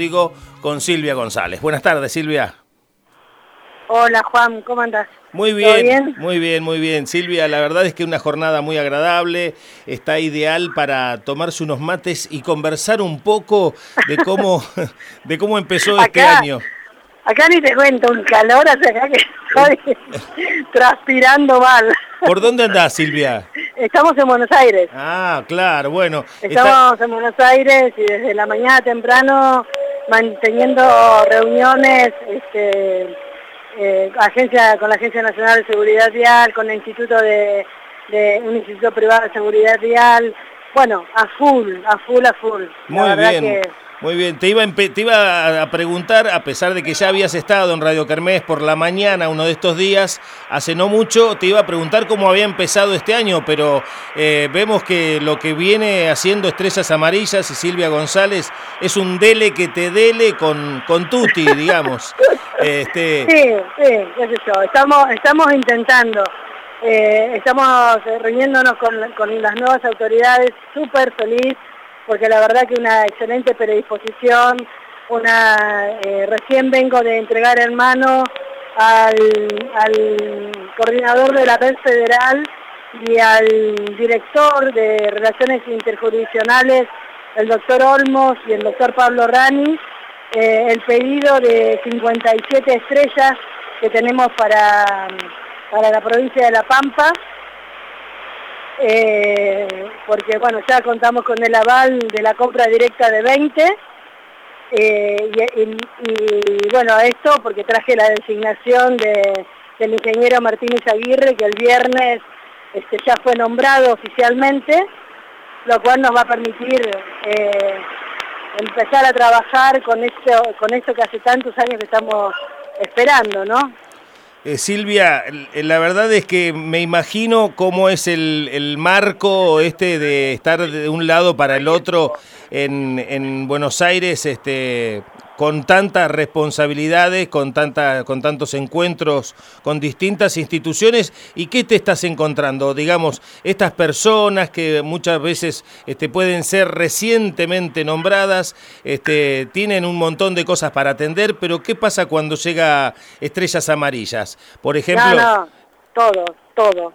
Digo con Silvia González. Buenas tardes, Silvia. Hola Juan, ¿cómo andás? Muy bien, muy bien, muy bien. Silvia, la verdad es que una jornada muy agradable, está ideal para tomarse unos mates y conversar un poco de cómo, de cómo empezó este año. Acá ni te cuento, un calor hace acá que estoy transpirando mal. ¿Por dónde andás, Silvia? Estamos en Buenos Aires. Ah, claro, bueno. Estamos en Buenos Aires y desde la mañana temprano manteniendo reuniones este, eh, agencia, con la Agencia Nacional de Seguridad Vial, con el Instituto de, un Instituto Privado de Seguridad Vial, bueno, a full, a full, a full. Muy bien. Muy bien, te iba, te iba a preguntar, a pesar de que ya habías estado en Radio Kermés por la mañana uno de estos días, hace no mucho, te iba a preguntar cómo había empezado este año, pero eh, vemos que lo que viene haciendo Estrellas Amarillas y Silvia González es un dele que te dele con, con Tuti, digamos. este... Sí, sí, qué sé yo, estamos, estamos intentando. Eh, estamos reuniéndonos con, con las nuevas autoridades, súper feliz porque la verdad que una excelente predisposición, una, eh, recién vengo de entregar en mano al, coordinador de la red federal y al director de Relaciones Interjurisdiccionales, el doctor Olmos y el doctor Pablo Rani, eh, el pedido de 57 estrellas que tenemos para, para la provincia de La Pampa, eh, porque bueno, ya contamos con el aval de la compra directa de 20, eh, y, bueno, esto porque traje la designación de, del ingeniero Martínez Aguirre, que el viernes este, ya fue nombrado oficialmente, lo cual nos va a permitir eh, empezar a trabajar con esto, con esto que hace tantos años estamos esperando, ¿no? Eh, Silvia, la verdad es que me imagino cómo es el, marco este de estar de un lado para el otro en, en Buenos Aires, este, con tantas responsabilidades, con, tanta, con tantos encuentros con distintas instituciones y qué te estás encontrando, digamos, estas personas que muchas veces este, pueden ser recientemente nombradas, este, tienen un montón de cosas para atender, pero ¿qué pasa cuando llega Estrellas Amarillas? Por ejemplo... No, no, todo, todo,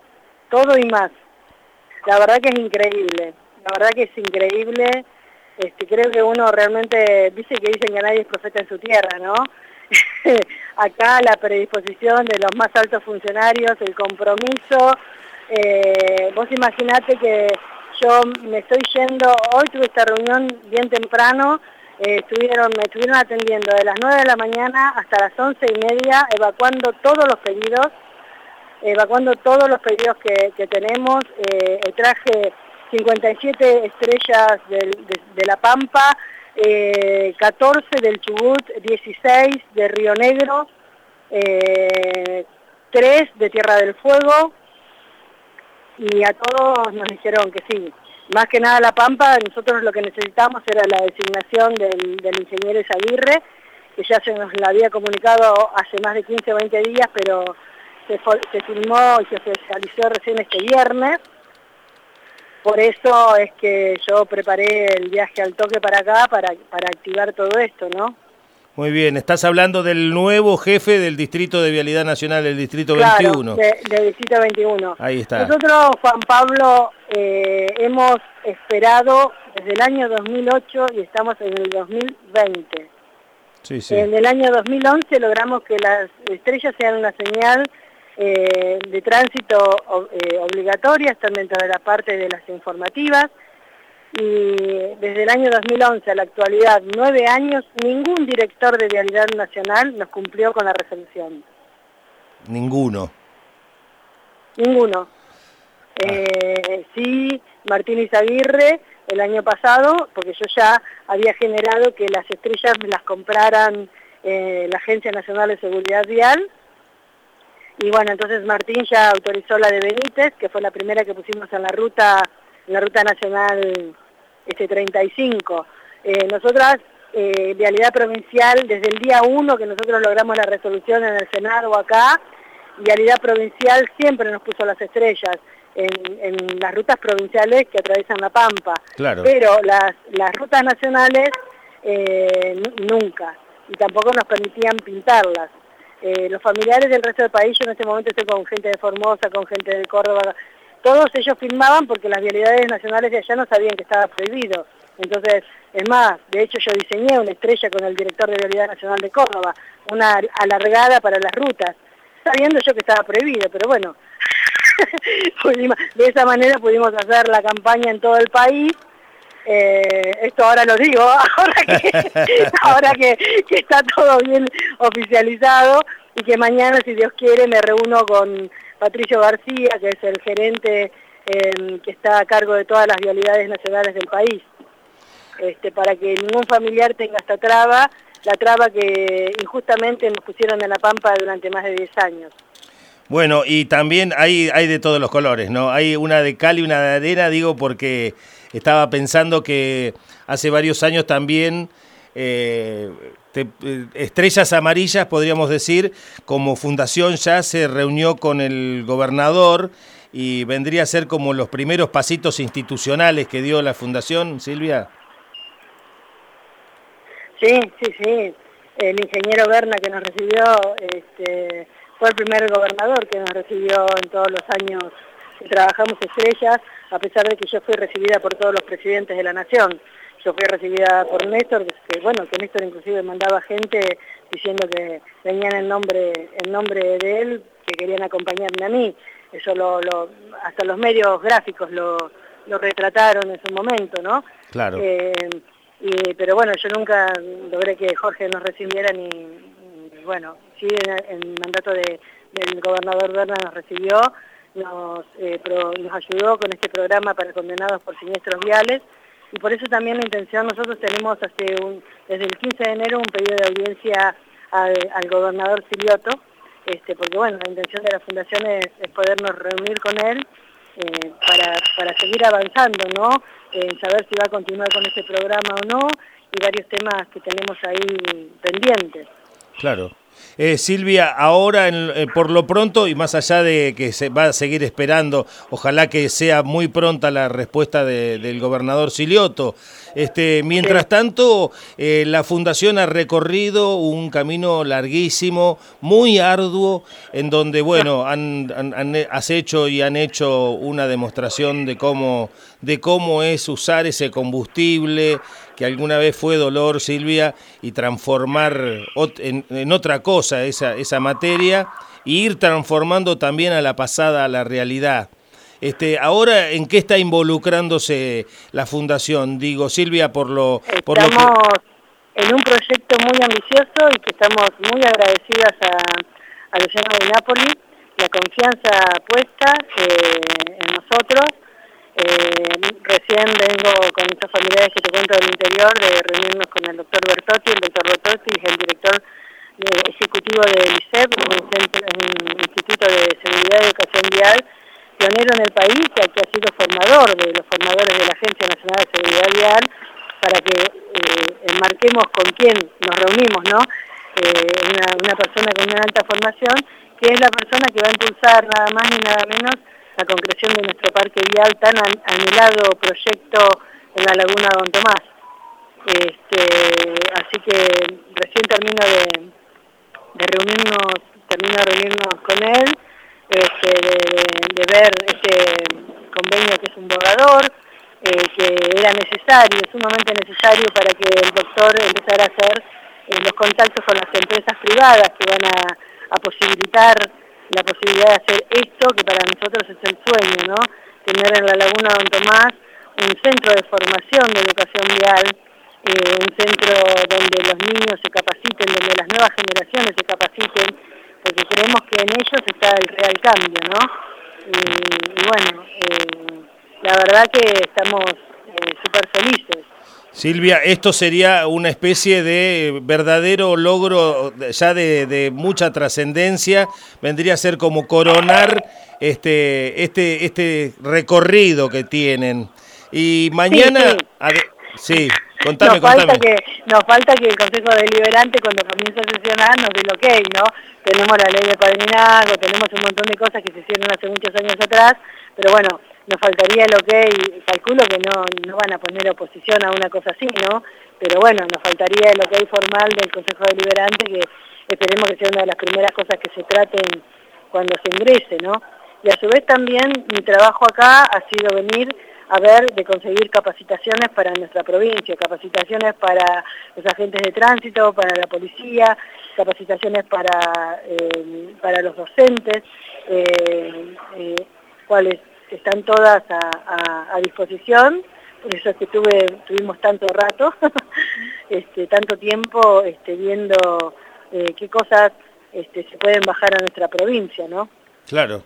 todo y más. La verdad que es increíble, la verdad que es increíble este, creo que uno realmente, dice que dicen que nadie es profeta en su tierra, ¿no? Acá la predisposición de los más altos funcionarios, el compromiso, eh, vos imaginate que yo me estoy yendo, hoy tuve esta reunión bien temprano, eh, estuvieron, me estuvieron atendiendo de las 9 de la mañana hasta las 11 y media, evacuando todos los pedidos, evacuando todos los pedidos que, tenemos, eh, traje 57 estrellas de, La Pampa, 14 eh, del Chubut, 16 de Río Negro, 3 eh, de Tierra del Fuego, y a todos nos dijeron que sí. Más que nada La Pampa, nosotros lo que necesitamos era la designación del, ingeniero Isaguirre, que ya se nos la había comunicado hace más de 15 o 20 días, pero se, se firmó y se oficializó recién este viernes. Por eso es que yo preparé el viaje al toque para acá, para, para activar todo esto, ¿no? Muy bien, estás hablando del nuevo jefe del Distrito de Vialidad Nacional, el Distrito claro, 21. del Distrito 21. Ahí está. Nosotros, Juan Pablo, eh, hemos esperado desde el año 2008 y estamos en el 2020. Sí, sí. En el año 2011 logramos que las estrellas sean una señal eh, de tránsito eh, obligatoria, están dentro de la parte de las informativas, y desde el año 2011 a la actualidad, nueve años, ningún director de Vialidad Nacional nos cumplió con la resolución. Ninguno. Ninguno. Ah. Eh, sí, Martín Aguirre el año pasado, porque yo ya había generado que las estrellas me las compraran eh, la Agencia Nacional de Seguridad Vial, y bueno, entonces Martín ya autorizó la de Benítez, que fue la primera que pusimos en la ruta, en la ruta nacional S35. Eh, nosotras, eh, Vialidad Provincial, desde el día 1 que nosotros logramos la resolución en el Senado acá, Vialidad Provincial siempre nos puso las estrellas en, las rutas provinciales que atraviesan la Pampa. Claro. Pero las, las rutas nacionales eh, nunca, y tampoco nos permitían pintarlas. Eh, los familiares del resto del país, yo en este momento estoy con gente de Formosa, con gente de Córdoba, todos ellos filmaban porque las vialidades nacionales de allá no sabían que estaba prohibido. Entonces, es más, de hecho yo diseñé una estrella con el director de Vialidad Nacional de Córdoba, una alargada para las rutas, sabiendo yo que estaba prohibido, pero bueno, de esa manera pudimos hacer la campaña en todo el país. Eh, esto ahora lo digo, ahora que, que está todo bien oficializado y que mañana, si Dios quiere, me reúno con Patricio García, que es el gerente em, que está a cargo de todas las vialidades nacionales del país, este, para que ningún familiar tenga esta traba, la traba que injustamente nos pusieron en la Pampa durante más de 10 años. Bueno, y también hay, hay de todos los colores, ¿no? Hay una de cal y una de arena, digo, porque estaba pensando que hace varios años también eh, eh, Estrellas Amarillas, podríamos decir, como fundación ya se reunió con el gobernador y vendría a ser como los primeros pasitos institucionales que dio la fundación, Silvia. Sí, sí, sí. El ingeniero Berna que nos recibió este, fue el primer gobernador que nos recibió en todos los años que trabajamos estrellas, a pesar de que yo fui recibida por todos los presidentes de la nación yo fui recibida por Néstor, que, bueno, que Néstor inclusive mandaba gente diciendo que venían en nombre, en nombre de él, que querían acompañarme a mí. Eso lo, hasta los medios gráficos lo, retrataron en su momento, ¿no? Claro. Eh, y, pero bueno, yo nunca logré que Jorge nos recibiera ni, bueno, sí en, el mandato de, del gobernador Berna nos recibió, nos, eh, nos ayudó con este programa para condenados por siniestros viales, y por eso también la intención, nosotros tenemos desde el 15 de enero un pedido de audiencia al, gobernador Silioto, este, porque bueno, la intención de la fundación es, podernos reunir con él eh, para, para seguir avanzando, ¿no? En saber si va a continuar con este programa o no, y varios temas que tenemos ahí pendientes. Claro. Eh, Silvia, ahora eh, por lo pronto y más allá de que se va a seguir esperando, ojalá que sea muy pronta la respuesta del gobernador Silioto. Este, mientras tanto, eh, la fundación ha recorrido un camino larguísimo, muy arduo, en donde, bueno, han, has hecho y han hecho una demostración de cómo, de cómo es usar ese combustible que alguna vez fue dolor, Silvia, y transformar en, otra cosa esa, esa materia, e ir transformando también a la pasada a la realidad. Este, ahora, ¿en qué está involucrándose la fundación? Digo, Silvia, por lo, por estamos en un proyecto muy ambicioso y que estamos muy agradecidas a, a Luciano de Napoli, la confianza puesta eh, en nosotros eh, recién vengo con estas familiares que te cuento del interior de reunirnos con el doctor Bertotti. El doctor Bertotti es el director ejecutivo del ICEP, un, instituto de seguridad y educación vial pionero en el país, que aquí ha sido formador de los formadores de la Agencia Nacional de Seguridad Vial, para que eh, enmarquemos con quién nos reunimos, ¿no? Eh, una, una persona con una alta formación, que es la persona que va a impulsar nada más ni nada menos la concreción de nuestro parque vial tan anhelado proyecto en la laguna Don Tomás. Este, así que recién termino de, reunirnos, termino de reunirnos con él, este, de, ver este convenio que es un borrador, eh, que era necesario, sumamente necesario para que el doctor empezara a hacer eh, los contactos con las empresas privadas que van a, a posibilitar la posibilidad de hacer esto, que para nosotros es el sueño, ¿no? Tener en la Laguna Don Tomás un centro de formación de educación vial, eh, un centro donde los niños se capaciten, donde las nuevas generaciones se capaciten, porque creemos que en ellos está el real cambio, ¿no? Y, bueno, eh, la verdad que estamos eh, súper felices. Silvia, esto sería una especie de verdadero logro ya de, mucha trascendencia, vendría a ser como coronar este, este, este recorrido que tienen. Y mañana, sí, contame, nos Falta que, nos falta que el Consejo Deliberante cuando comience a sesionar nos dé el ok, ¿no? Tenemos la ley de padrinazgo, tenemos un montón de cosas que se hicieron hace muchos años atrás, pero bueno, nos faltaría el ok, calculo que no, no van a poner oposición a una cosa así, ¿no? Pero bueno, nos faltaría el ok formal del Consejo Deliberante, que esperemos que sea una de las primeras cosas que se traten cuando se ingrese, ¿no? Y a su vez también mi trabajo acá ha sido venir a ver de conseguir capacitaciones para nuestra provincia, capacitaciones para los agentes de tránsito, para la policía, capacitaciones para, eh, para los docentes, eh, eh, cuales están todas a, disposición, por eso es que tuve, tuvimos tanto rato, este, tanto tiempo este, viendo qué cosas este, se pueden bajar a nuestra provincia, ¿no? Claro.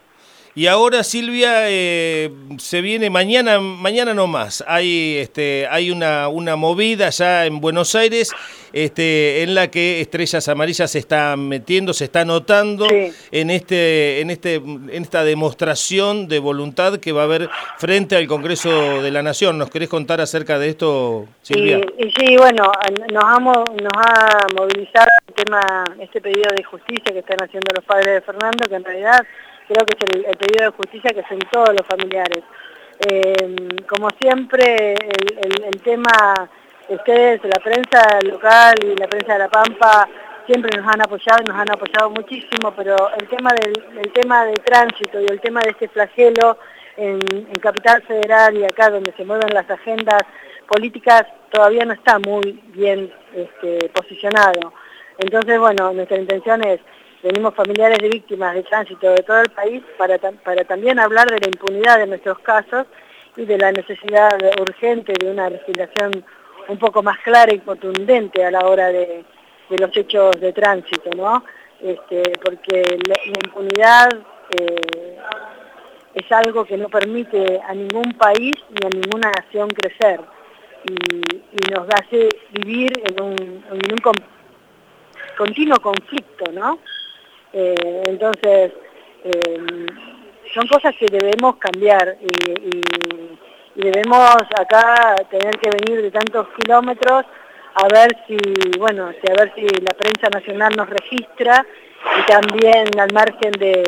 Y ahora, Silvia, eh, se viene mañana, mañana no más. Hay, este, hay una, una movida ya en Buenos Aires este, en la que Estrellas Amarillas se está metiendo, se está notando en, este, en, este, en esta demostración de voluntad que va a haber frente al Congreso de la Nación. ¿Nos querés contar acerca de esto, Silvia? Y, sí, bueno, nos ha, nos ha movilizado el tema, este pedido de justicia que están haciendo los padres de Fernando, que en realidad creo que es el, pedido de justicia que hacen todos los familiares. Eh, como siempre, el, tema, ustedes, la prensa local y la prensa de La Pampa, siempre nos han apoyado y nos han apoyado muchísimo, pero el tema del tema de tránsito y el tema de este flagelo en, Capital Federal y acá donde se mueven las agendas políticas todavía no está muy bien este, posicionado. Entonces, bueno, nuestra intención es Tenemos familiares de víctimas de tránsito de todo el país para, para también hablar de la impunidad de nuestros casos y de la necesidad urgente de una legislación un poco más clara y contundente a la hora de, los hechos de tránsito, ¿no? Este, porque la, impunidad eh, es algo que no permite a ningún país ni a ninguna nación crecer y, nos hace vivir en un, en un continuo conflicto, ¿no? Eh, entonces, eh, son cosas que debemos cambiar y, debemos acá tener que venir de tantos kilómetros a ver si, bueno, a ver si la prensa nacional nos registra y también al margen de,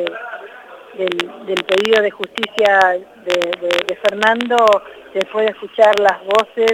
del, pedido de justicia de, Fernando se puede escuchar las voces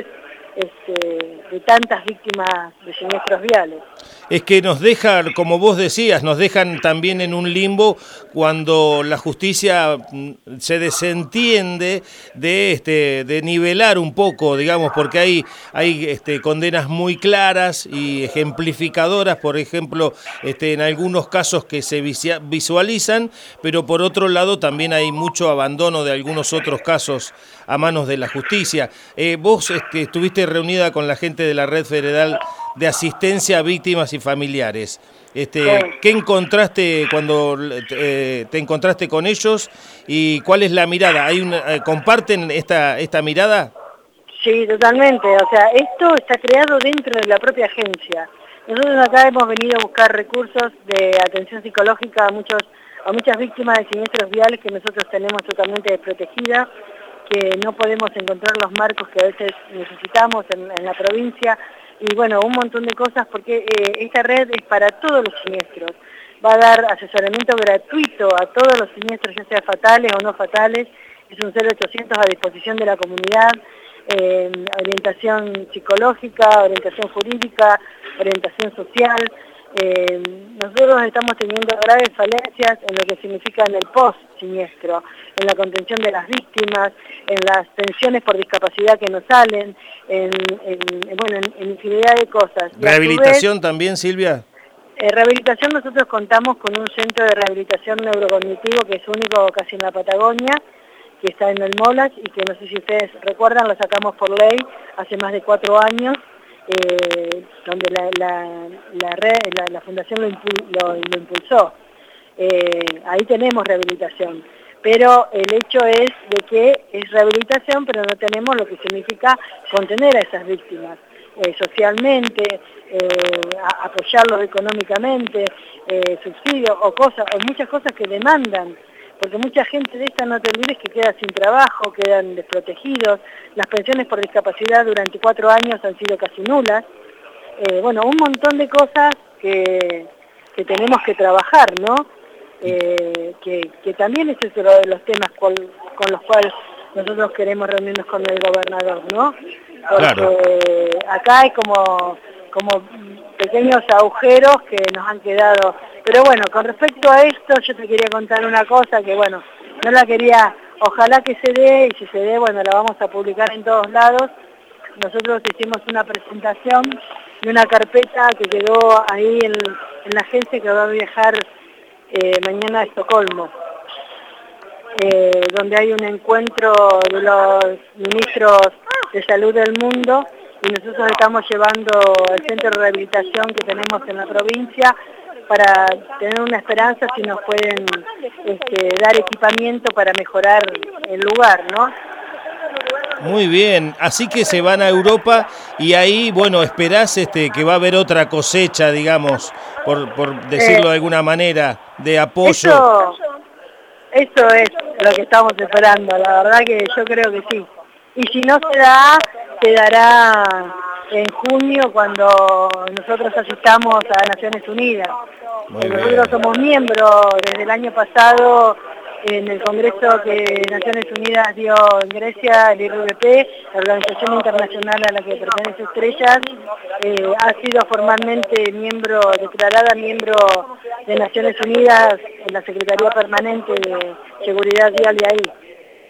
este, de tantas víctimas de siniestros viales es que nos dejan, como vos decías, nos dejan también en un limbo cuando la justicia mm, se desentiende de este de nivelar un poco, digamos, porque hay hay este, condenas muy claras y ejemplificadoras, por ejemplo, este, en algunos casos que se visualizan, pero por otro lado también hay mucho abandono de algunos otros casos a manos de la justicia. Eh, vos este, estuviste reunida con la gente de la Red Federal de asistencia a víctimas y familiares. Este, ¿Qué encontraste cuando eh, te encontraste con ellos y cuál es la mirada? ¿Hay una, eh, ¿Comparten esta, esta mirada? Sí, totalmente. O sea, esto está creado dentro de la propia agencia. Nosotros acá hemos venido a buscar recursos de atención psicológica a, muchos, a muchas víctimas de siniestros viales que nosotros tenemos totalmente desprotegidas, que no podemos encontrar los marcos que a veces necesitamos en, la provincia y bueno, un montón de cosas porque eh, esta red es para todos los siniestros. Va a dar asesoramiento gratuito a todos los siniestros, ya sea fatales o no fatales. Es un 0800 a disposición de la comunidad. Eh, orientación psicológica, orientación jurídica, orientación social. Eh, nosotros estamos teniendo graves falencias en lo que significa en el post-siniestro, en la contención de las víctimas, en las pensiones por discapacidad que nos salen, en, bueno, en, infinidad de cosas. ¿Rehabilitación también, Silvia? Eh, rehabilitación, nosotros contamos con un centro de rehabilitación neurocognitivo que es único casi en la Patagonia, que está en el Molas y que no sé si ustedes recuerdan, lo sacamos por ley hace más de cuatro años eh, donde la, la, fundación lo, impulsó. Eh, ahí tenemos rehabilitación, pero el hecho es de que es rehabilitación, pero no tenemos lo que significa contener a esas víctimas eh, socialmente, apoyarlos económicamente, subsidios o cosas, o muchas cosas que demandan porque mucha gente de esta no te olvides que queda sin trabajo, quedan desprotegidos, las pensiones por discapacidad durante cuatro años han sido casi nulas, eh, bueno, un montón de cosas que, tenemos que trabajar, ¿no? Eh, que, también es otro de los temas con, los cuales nosotros queremos reunirnos con el gobernador, ¿no? Porque acá hay como, como pequeños agujeros que nos han quedado. Pero bueno, con respecto a esto yo te quería contar una cosa que bueno, no la quería, ojalá que se dé y si se dé, bueno, la vamos a publicar en todos lados. Nosotros hicimos una presentación de una carpeta que quedó ahí en, la agencia que va a viajar eh, mañana a Estocolmo. Eh, donde hay un encuentro de los ministros de salud del mundo y nosotros estamos llevando el centro de rehabilitación que tenemos en la provincia para tener una esperanza si nos pueden este, dar equipamiento para mejorar el lugar, ¿no? Muy bien, así que se van a Europa y ahí, bueno, esperás este, que va a haber otra cosecha, digamos, por, por decirlo de alguna manera, de apoyo. Eso, eso es lo que estamos esperando, la verdad que yo creo que sí. Y si no se da, se dará en junio cuando nosotros asistamos a Naciones Unidas. nosotros somos miembros desde el año pasado en el congreso que Naciones Unidas dio en Grecia, el IRVP, la organización internacional a la que pertenece Estrellas, eh, ha sido formalmente miembro, declarada miembro de Naciones Unidas en la Secretaría Permanente de Seguridad Vial de ahí.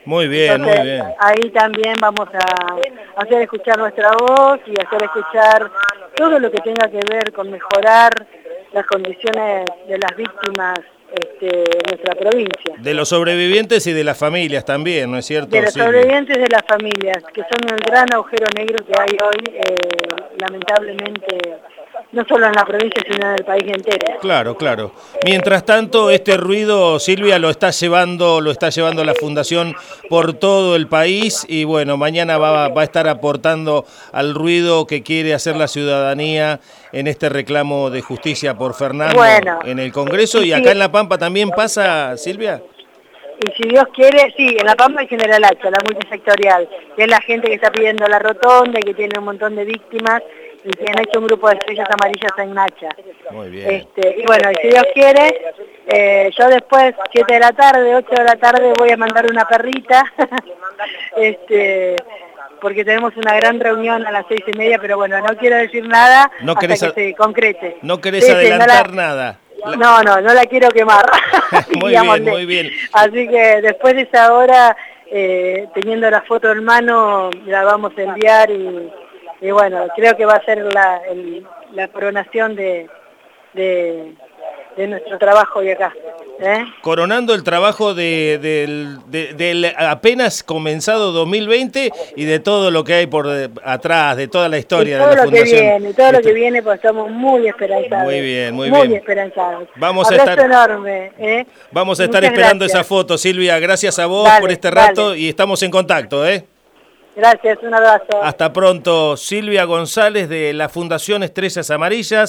Muy bien, muy bien. Ahí también vamos a hacer escuchar nuestra voz y hacer escuchar todo lo que tenga que ver con mejorar las condiciones de las víctimas este, de nuestra provincia. De los sobrevivientes y de las familias también, ¿no es cierto? De los sobrevivientes de las familias, que son el gran agujero negro que hay hoy, eh, lamentablemente no solo en la provincia, sino en el país entero. Claro, claro. Mientras tanto, este ruido, Silvia, lo está llevando, lo está llevando la Fundación por todo el país y bueno, mañana va, va a estar aportando al ruido que quiere hacer la ciudadanía en este reclamo de justicia por Fernando en el Congreso y, acá en La Pampa también pasa, Silvia. Y si Dios quiere, sí, en La Pampa y General Hacha, la multisectorial, que es la gente que está pidiendo la rotonda y que tiene un montón de víctimas y han hecho un grupo de estrellas amarillas en Nacha. Muy bien. Este, y bueno, y si Dios quiere, eh, yo después, 7 de la tarde, 8 de la tarde, voy a mandar una perrita, este, porque tenemos una gran reunión a las seis y media, pero bueno, no quiero decir nada no hasta que se concrete. No querés adelantar nada. No, no, no la quiero quemar. muy bien, muy bien. Así que después de esa hora, eh, teniendo la foto en mano, la vamos a enviar y y bueno, creo que va a ser la, la coronación de, de, nuestro trabajo hoy acá. ¿eh? Coronando el trabajo de, del, apenas comenzado 2020 y de todo lo que hay por atrás, de toda la historia de la Fundación. Que viene, todo lo que viene, pues estamos muy esperanzados. Muy bien, muy, bien. Muy esperanzados. Vamos a estar, enorme. ¿eh? Vamos a estar esperando esa foto, Silvia. Gracias a vos por este rato y estamos en contacto. ¿eh? Gracias, un abrazo. Hasta pronto, Silvia González de la Fundación Estrellas Amarillas.